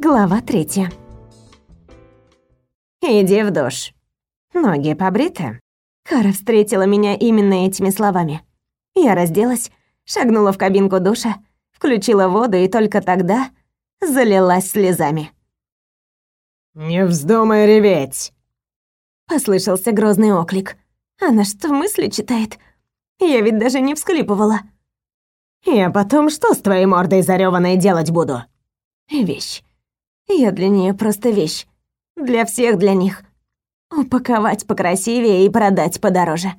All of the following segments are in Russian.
Глава третья. «Иди в душ. Ноги побриты?» Кара встретила меня именно этими словами. Я разделась, шагнула в кабинку душа, включила воду и только тогда залилась слезами. «Не вздумай реветь!» Послышался грозный оклик. Она что, мысли читает? Я ведь даже не всклипывала. «Я потом что с твоей мордой зарёванной делать буду?» Вещь. Я для нее просто вещь. Для всех для них. Упаковать покрасивее и продать подороже.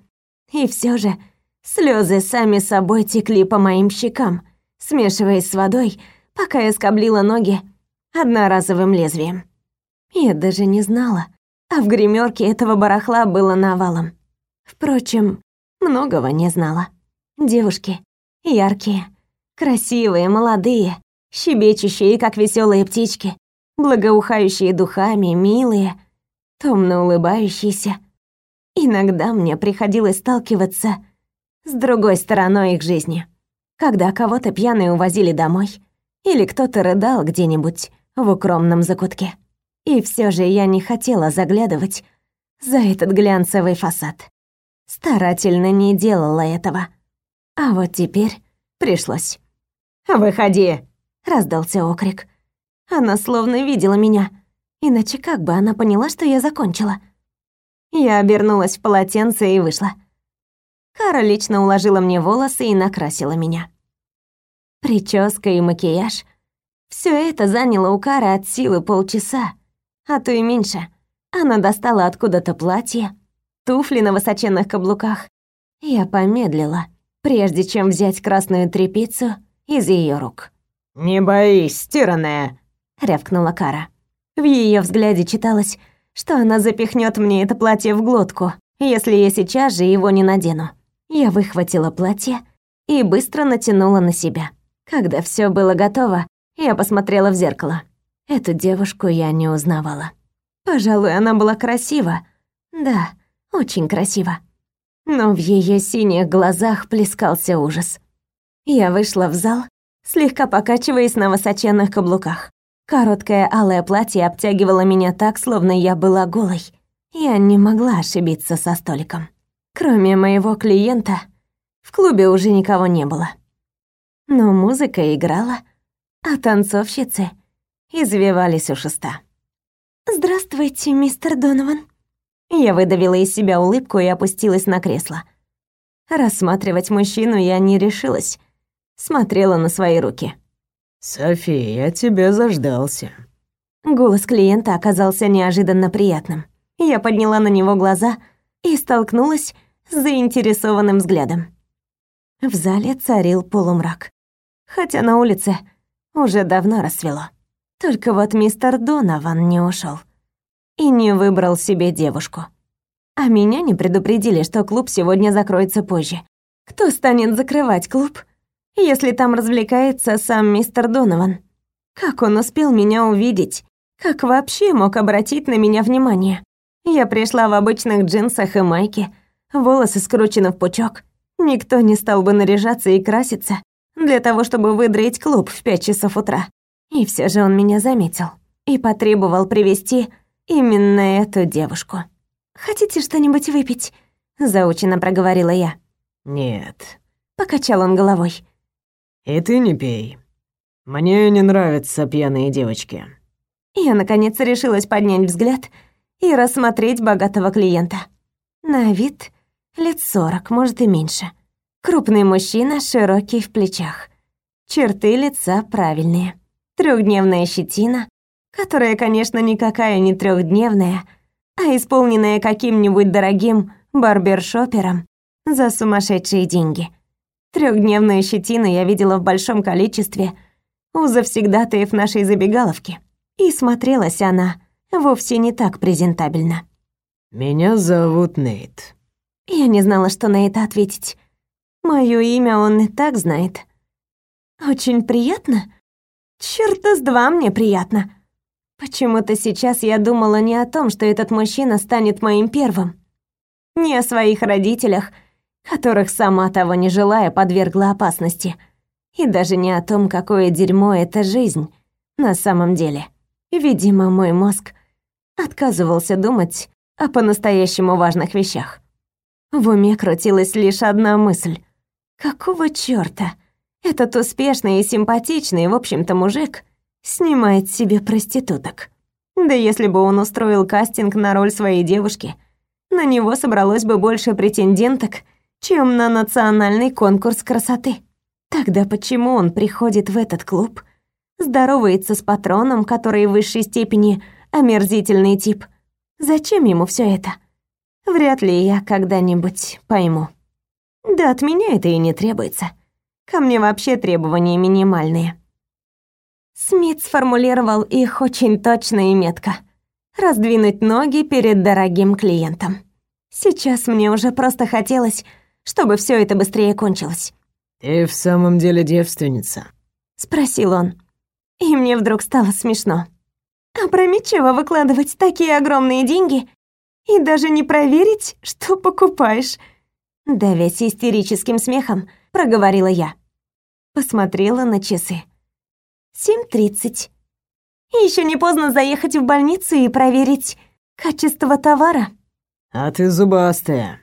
И все же слезы сами собой текли по моим щекам, смешиваясь с водой, пока я скоблила ноги одноразовым лезвием. Я даже не знала, а в гримерке этого барахла было навалом. Впрочем, многого не знала. Девушки яркие, красивые, молодые, щебечущие, как веселые птички, благоухающие духами, милые, томно улыбающиеся. Иногда мне приходилось сталкиваться с другой стороной их жизни, когда кого-то пьяные увозили домой или кто-то рыдал где-нибудь в укромном закутке. И все же я не хотела заглядывать за этот глянцевый фасад. Старательно не делала этого. А вот теперь пришлось. «Выходи!» — раздался окрик. Она словно видела меня. Иначе как бы она поняла, что я закончила? Я обернулась в полотенце и вышла. Кара лично уложила мне волосы и накрасила меня. Прическа и макияж — все это заняло у Кары от силы полчаса, а то и меньше. Она достала откуда-то платье, туфли на высоченных каблуках. Я помедлила, прежде чем взять красную тряпицу из ее рук. «Не боись, стиранная!» — рявкнула Кара. В ее взгляде читалось, что она запихнет мне это платье в глотку, если я сейчас же его не надену. Я выхватила платье и быстро натянула на себя. Когда все было готово, я посмотрела в зеркало. Эту девушку я не узнавала. Пожалуй, она была красива. Да, очень красива. Но в ее синих глазах плескался ужас. Я вышла в зал, слегка покачиваясь на высоченных каблуках. Короткое алое платье обтягивало меня так, словно я была голой. Я не могла ошибиться со столиком. Кроме моего клиента, в клубе уже никого не было. Но музыка играла, а танцовщицы извивались у шеста. «Здравствуйте, мистер Донован». Я выдавила из себя улыбку и опустилась на кресло. Рассматривать мужчину я не решилась. Смотрела на свои руки. «Софи, я тебя заждался». Голос клиента оказался неожиданно приятным. Я подняла на него глаза и столкнулась с заинтересованным взглядом. В зале царил полумрак. Хотя на улице уже давно рассвело. Только вот мистер Донован не ушел и не выбрал себе девушку. А меня не предупредили, что клуб сегодня закроется позже. Кто станет закрывать клуб, если там развлекается сам мистер Донован? Как он успел меня увидеть? Как вообще мог обратить на меня внимание? Я пришла в обычных джинсах и майке, волосы скручены в пучок. Никто не стал бы наряжаться и краситься для того, чтобы выдрать клуб в пять часов утра. И все же он меня заметил и потребовал привести именно эту девушку. «Хотите что-нибудь выпить?» — заучено проговорила я. «Нет», — покачал он головой. «И ты не пей. Мне не нравятся пьяные девочки». Я, наконец, решилась поднять взгляд и рассмотреть богатого клиента. На вид лет сорок, может и меньше. Крупный мужчина, широкий в плечах. Черты лица правильные. Трехдневная щетина, которая, конечно, никакая не трехдневная, а исполненная каким-нибудь дорогим барбершопером за сумасшедшие деньги. Трехдневную щетину я видела в большом количестве у завсегдатаев нашей забегаловки. И смотрелась она вовсе не так презентабельно. «Меня зовут Нейт». Я не знала, что на это ответить. Моё имя он и так знает. Очень приятно? Чёрта с два мне приятно. Почему-то сейчас я думала не о том, что этот мужчина станет моим первым. Не о своих родителях, которых сама того не желая подвергла опасности. И даже не о том, какое дерьмо эта жизнь на самом деле. Видимо, мой мозг отказывался думать о по-настоящему важных вещах. В уме крутилась лишь одна мысль. Какого чёрта этот успешный и симпатичный, в общем-то, мужик снимает себе проституток? Да если бы он устроил кастинг на роль своей девушки, на него собралось бы больше претенденток, чем на национальный конкурс красоты. Тогда почему он приходит в этот клуб, здоровается с патроном, который в высшей степени омерзительный тип? Зачем ему все это? Вряд ли я когда-нибудь пойму. Да от меня это и не требуется. Ко мне вообще требования минимальные. Смит сформулировал их очень точно и метко. Раздвинуть ноги перед дорогим клиентом. Сейчас мне уже просто хотелось, чтобы все это быстрее кончилось. «Ты в самом деле девственница?» — спросил он. И мне вдруг стало смешно. Опрометчиво выкладывать такие огромные деньги и даже не проверить, что покупаешь. Давясь истерическим смехом, проговорила я. Посмотрела на часы. Семь тридцать. Еще не поздно заехать в больницу и проверить качество товара. А ты зубастая.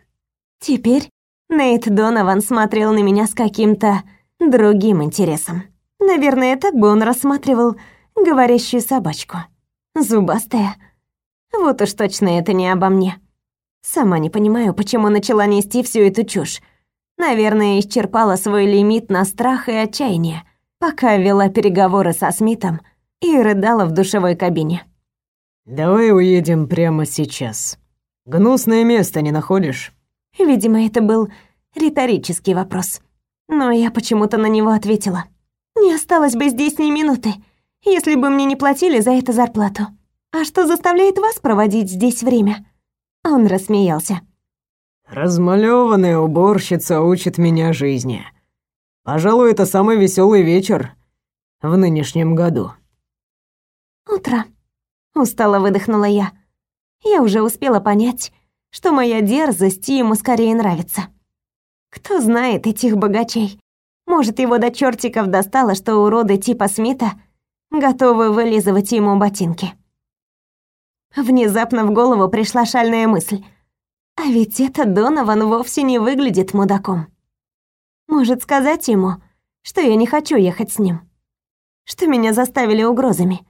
Теперь Нейт Донован смотрел на меня с каким-то другим интересом. Наверное, так бы он рассматривал говорящую собачку. Зубастая. Вот уж точно это не обо мне. Сама не понимаю, почему начала нести всю эту чушь. Наверное, исчерпала свой лимит на страх и отчаяние, пока вела переговоры со Смитом и рыдала в душевой кабине. «Давай уедем прямо сейчас. Гнусное место не находишь?» Видимо, это был риторический вопрос. Но я почему-то на него ответила. «Не осталось бы здесь ни минуты, если бы мне не платили за это зарплату. А что заставляет вас проводить здесь время?» Он рассмеялся. Размалеванная уборщица учит меня жизни. Пожалуй, это самый веселый вечер в нынешнем году. Утро. Устало выдохнула я. Я уже успела понять, что моя дерзость ему скорее нравится. Кто знает этих богачей? Может, его до чертиков достало, что уроды типа Смита готовы вылизывать ему ботинки. Внезапно в голову пришла шальная мысль. А ведь этот Донован вовсе не выглядит мудаком. Может сказать ему, что я не хочу ехать с ним. Что меня заставили угрозами.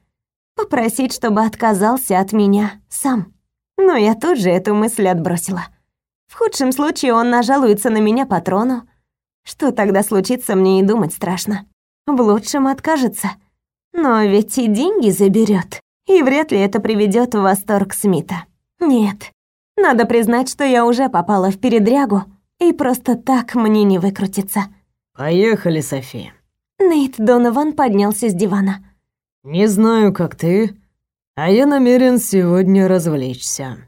Попросить, чтобы отказался от меня сам. Но я тут же эту мысль отбросила. В худшем случае он нажалуется на меня патрону. Что тогда случится, мне и думать страшно. В лучшем откажется. Но ведь и деньги заберет и вряд ли это приведет в восторг Смита. Нет, надо признать, что я уже попала в передрягу, и просто так мне не выкрутиться. «Поехали, Софи». Нейт Донован поднялся с дивана. «Не знаю, как ты, а я намерен сегодня развлечься».